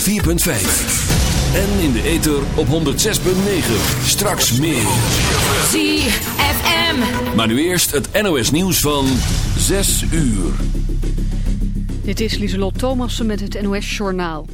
104.5. En in de ether op 106.9. Straks meer. ZFM. Maar nu eerst het NOS nieuws van 6 uur. Dit is Lieselot Thomassen met het NOS-journaal.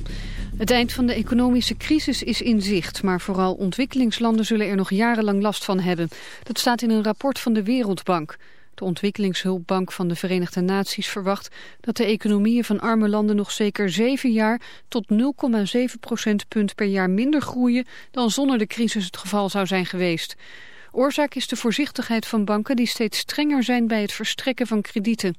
Het eind van de economische crisis is in zicht, maar vooral ontwikkelingslanden zullen er nog jarenlang last van hebben. Dat staat in een rapport van de Wereldbank. De ontwikkelingshulpbank van de Verenigde Naties verwacht dat de economieën van arme landen nog zeker zeven jaar tot 0,7 procentpunt per jaar minder groeien dan zonder de crisis het geval zou zijn geweest. Oorzaak is de voorzichtigheid van banken die steeds strenger zijn bij het verstrekken van kredieten.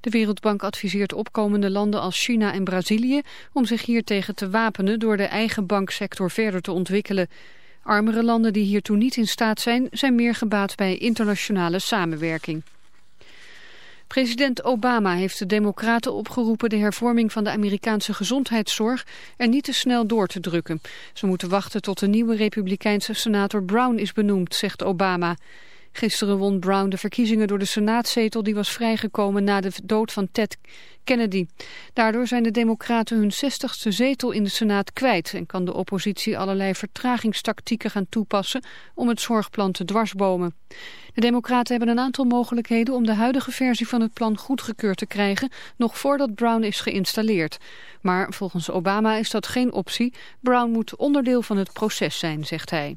De Wereldbank adviseert opkomende landen als China en Brazilië om zich hiertegen te wapenen door de eigen banksector verder te ontwikkelen. Armere landen die hiertoe niet in staat zijn, zijn meer gebaat bij internationale samenwerking. President Obama heeft de democraten opgeroepen de hervorming van de Amerikaanse gezondheidszorg er niet te snel door te drukken. Ze moeten wachten tot de nieuwe republikeinse senator Brown is benoemd, zegt Obama. Gisteren won Brown de verkiezingen door de senaatzetel die was vrijgekomen na de dood van Ted Kennedy. Daardoor zijn de democraten hun 60ste zetel in de senaat kwijt en kan de oppositie allerlei vertragingstactieken gaan toepassen om het zorgplan te dwarsbomen. De democraten hebben een aantal mogelijkheden om de huidige versie van het plan goedgekeurd te krijgen, nog voordat Brown is geïnstalleerd. Maar volgens Obama is dat geen optie. Brown moet onderdeel van het proces zijn, zegt hij.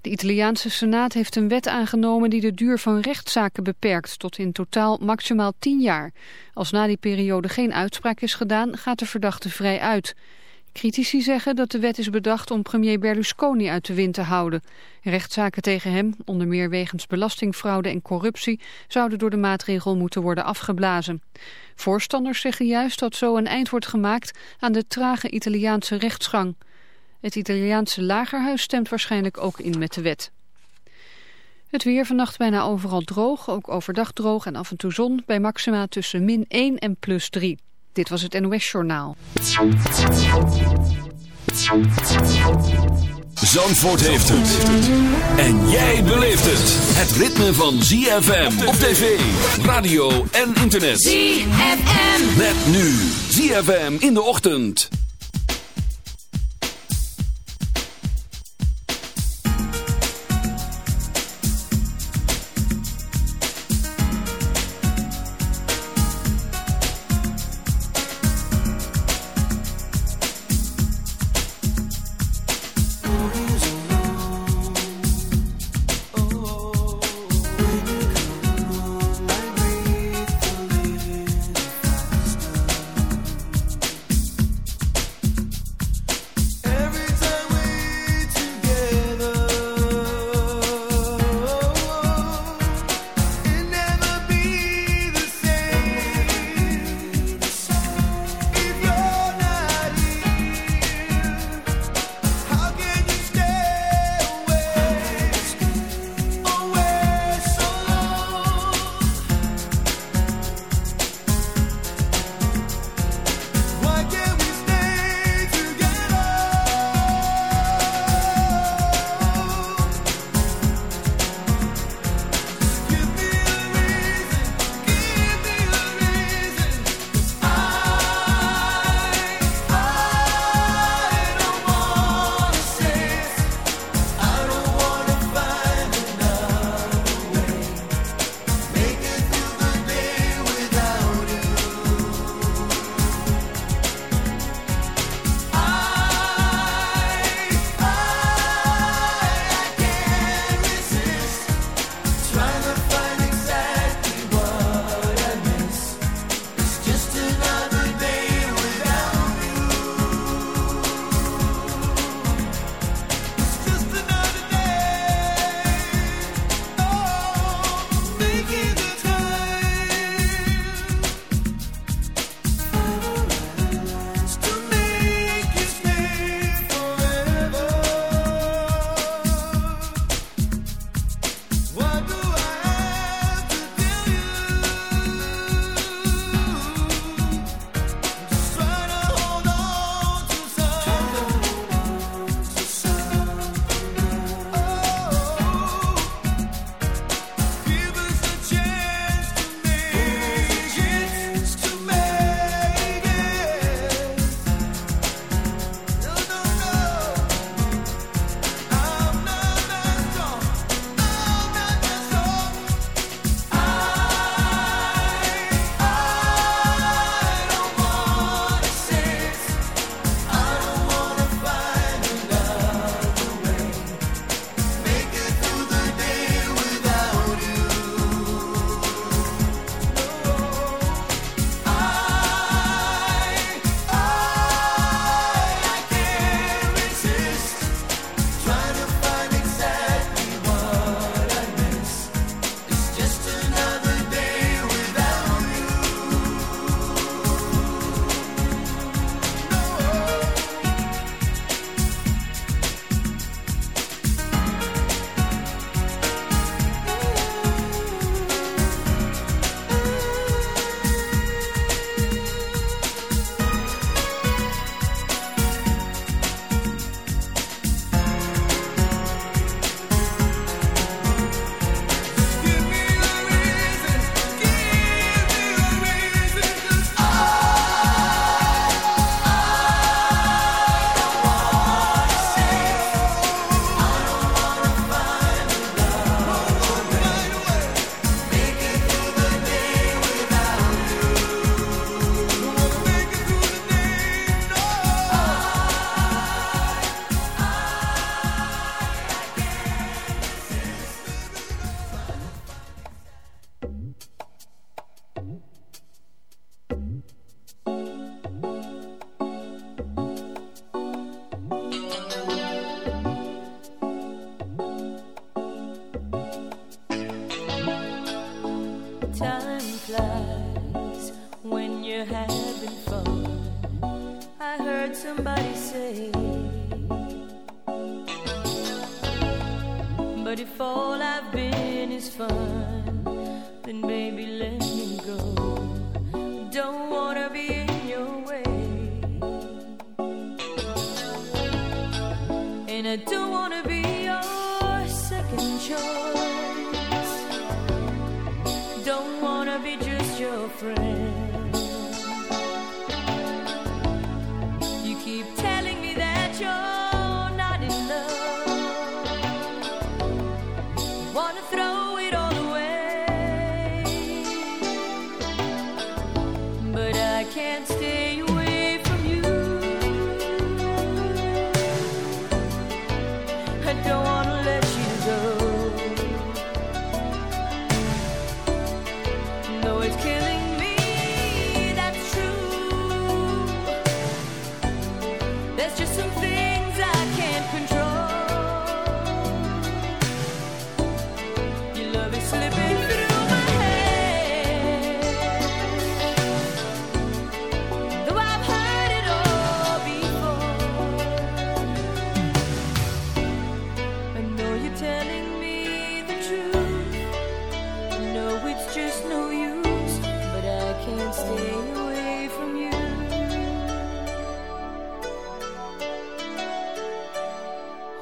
De Italiaanse Senaat heeft een wet aangenomen die de duur van rechtszaken beperkt tot in totaal maximaal 10 jaar. Als na die periode geen uitspraak is gedaan, gaat de verdachte vrij uit. Critici zeggen dat de wet is bedacht om premier Berlusconi uit de wind te houden. Rechtszaken tegen hem, onder meer wegens belastingfraude en corruptie, zouden door de maatregel moeten worden afgeblazen. Voorstanders zeggen juist dat zo een eind wordt gemaakt aan de trage Italiaanse rechtsgang. Het Italiaanse lagerhuis stemt waarschijnlijk ook in met de wet. Het weer vannacht bijna overal droog, ook overdag droog en af en toe zon... bij maxima tussen min 1 en plus 3. Dit was het NOS Journaal. Zandvoort heeft het. En jij beleeft het. Het ritme van ZFM op tv, radio en internet. ZFM. Met nu ZFM in de ochtend. It's fun.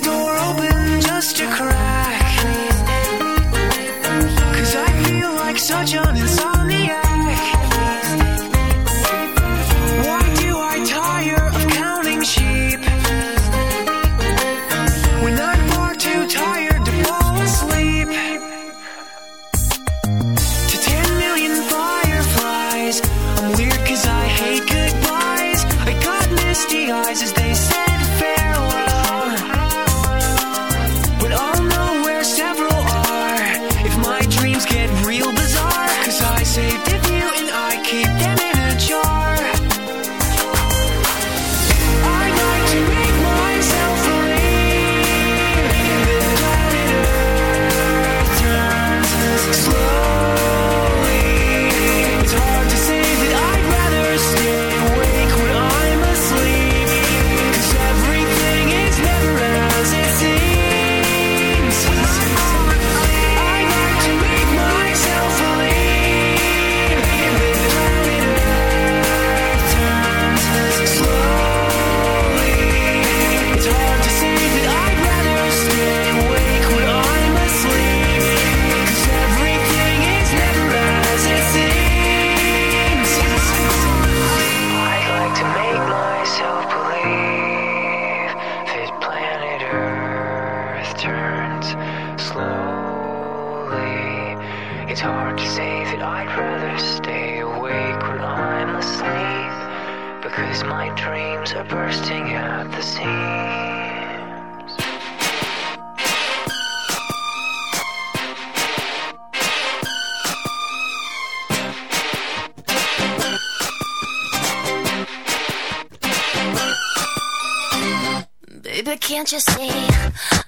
door. Can't you see?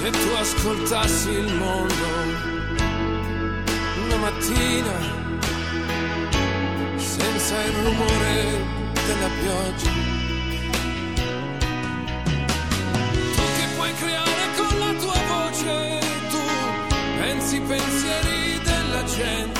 se tu ascoltassi il mondo una mattina senza il rumore della pioggia. Tu che puoi creare con la tua voce, tu pensi pensieri della gente.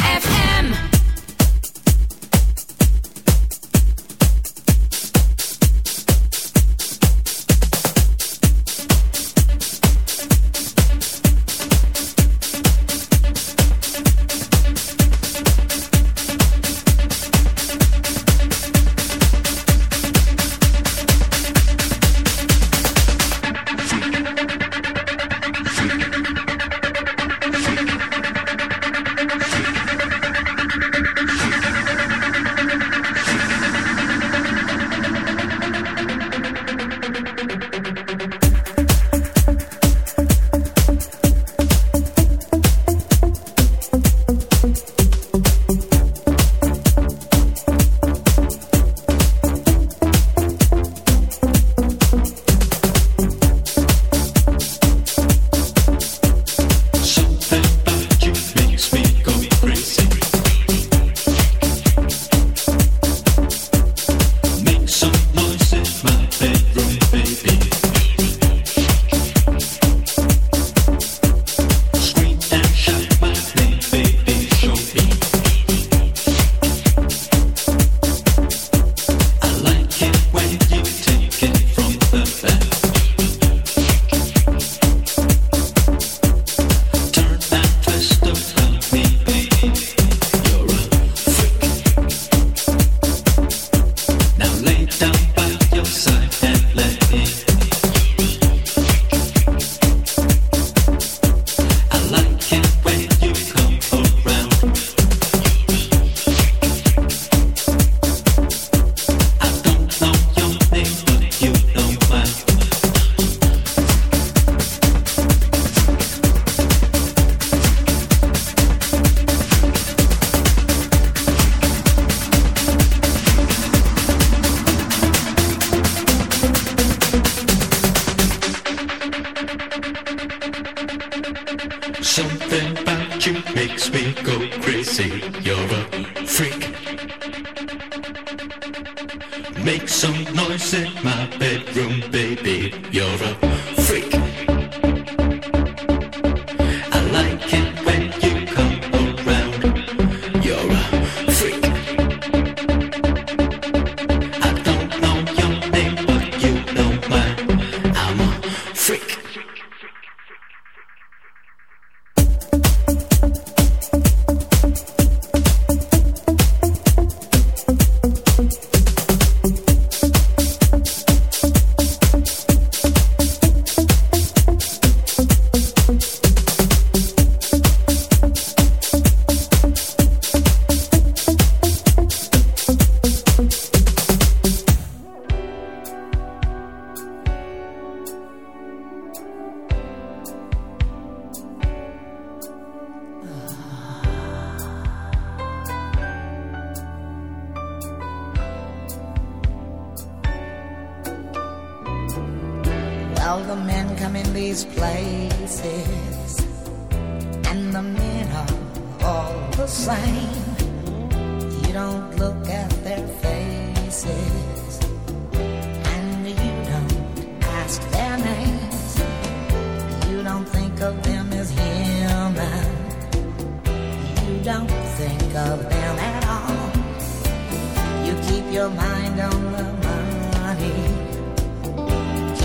speak, go crazy, yo.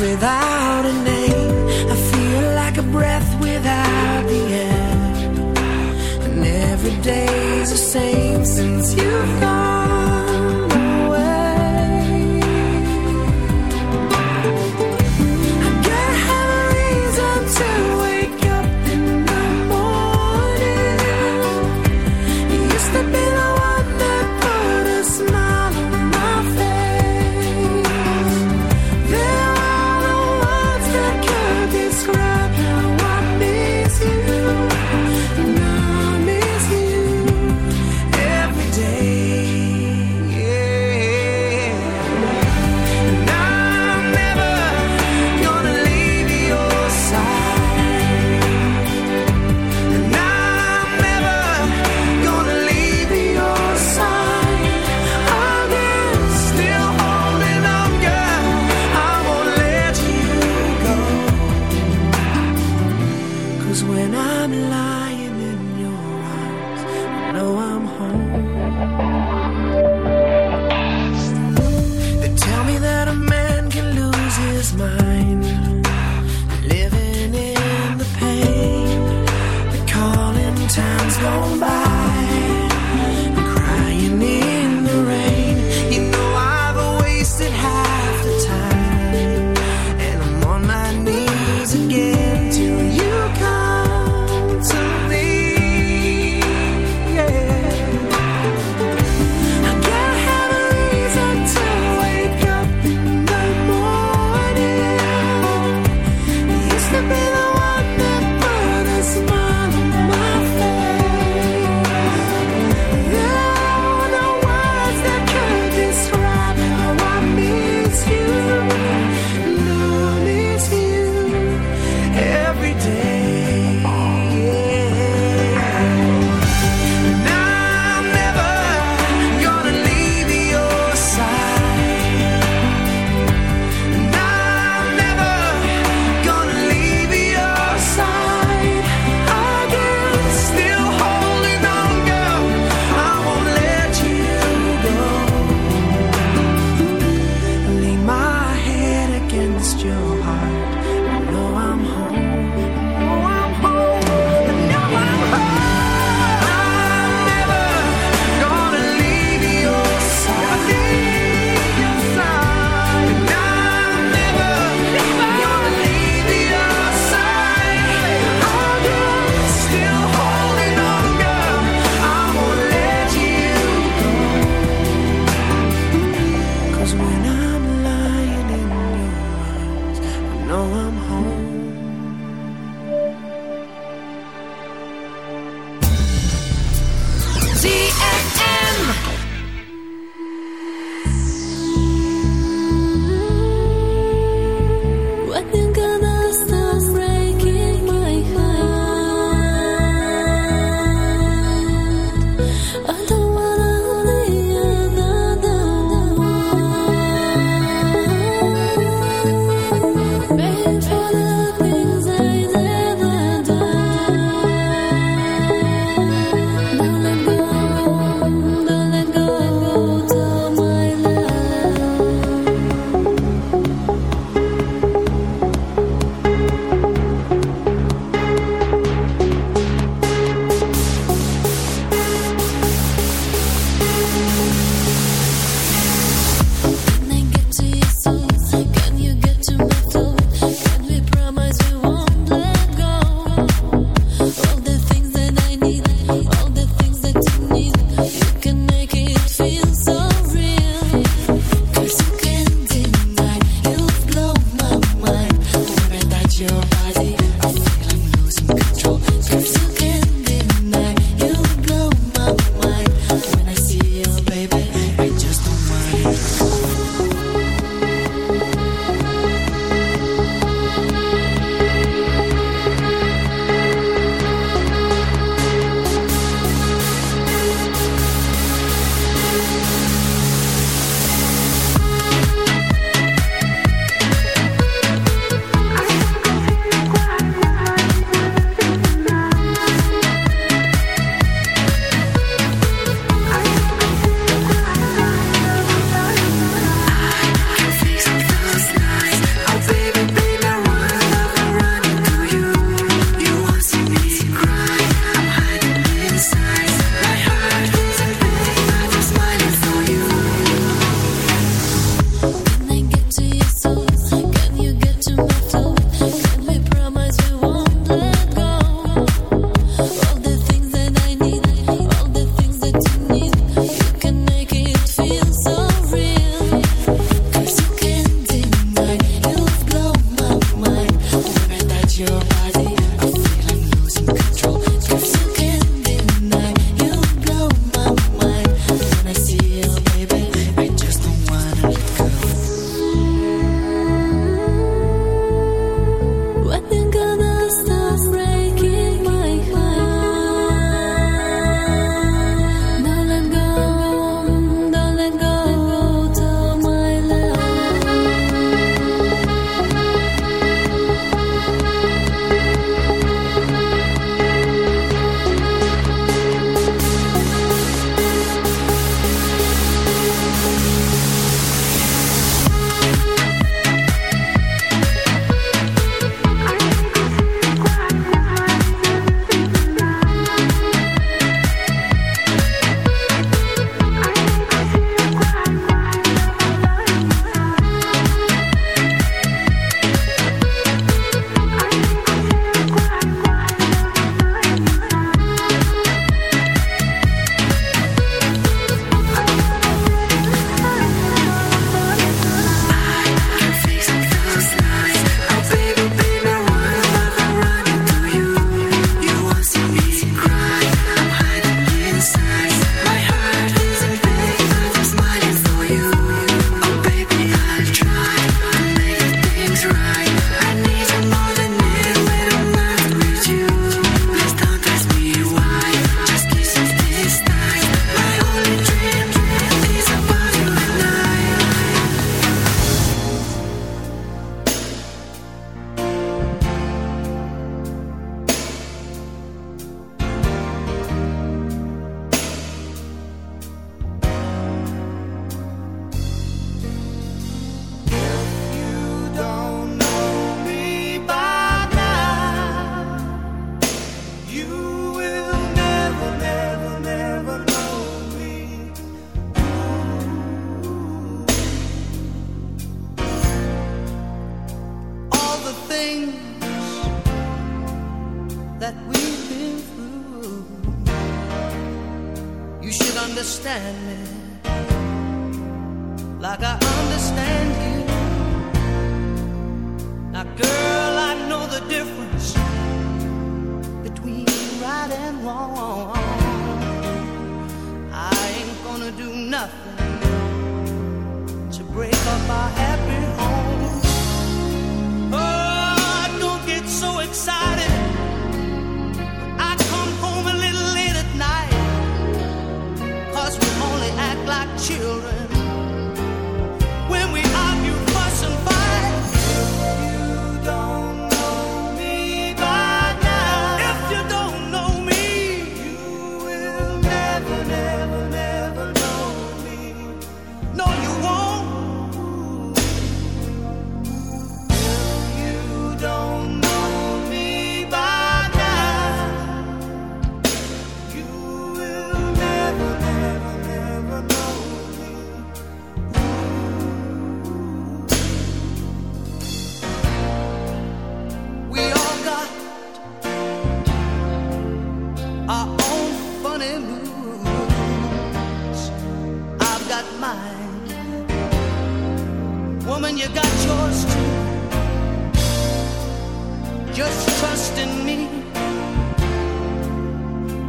without a name. I feel like a breath without the air. And every day's the same since you've gone.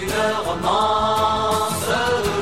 tu romance.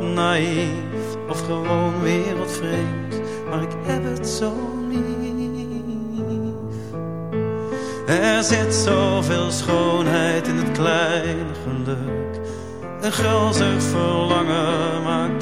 naïef of gewoon wereldvreemd, maar ik heb het zo lief. Er zit zoveel schoonheid in het kleine geluk, een gulzig verlangen maakt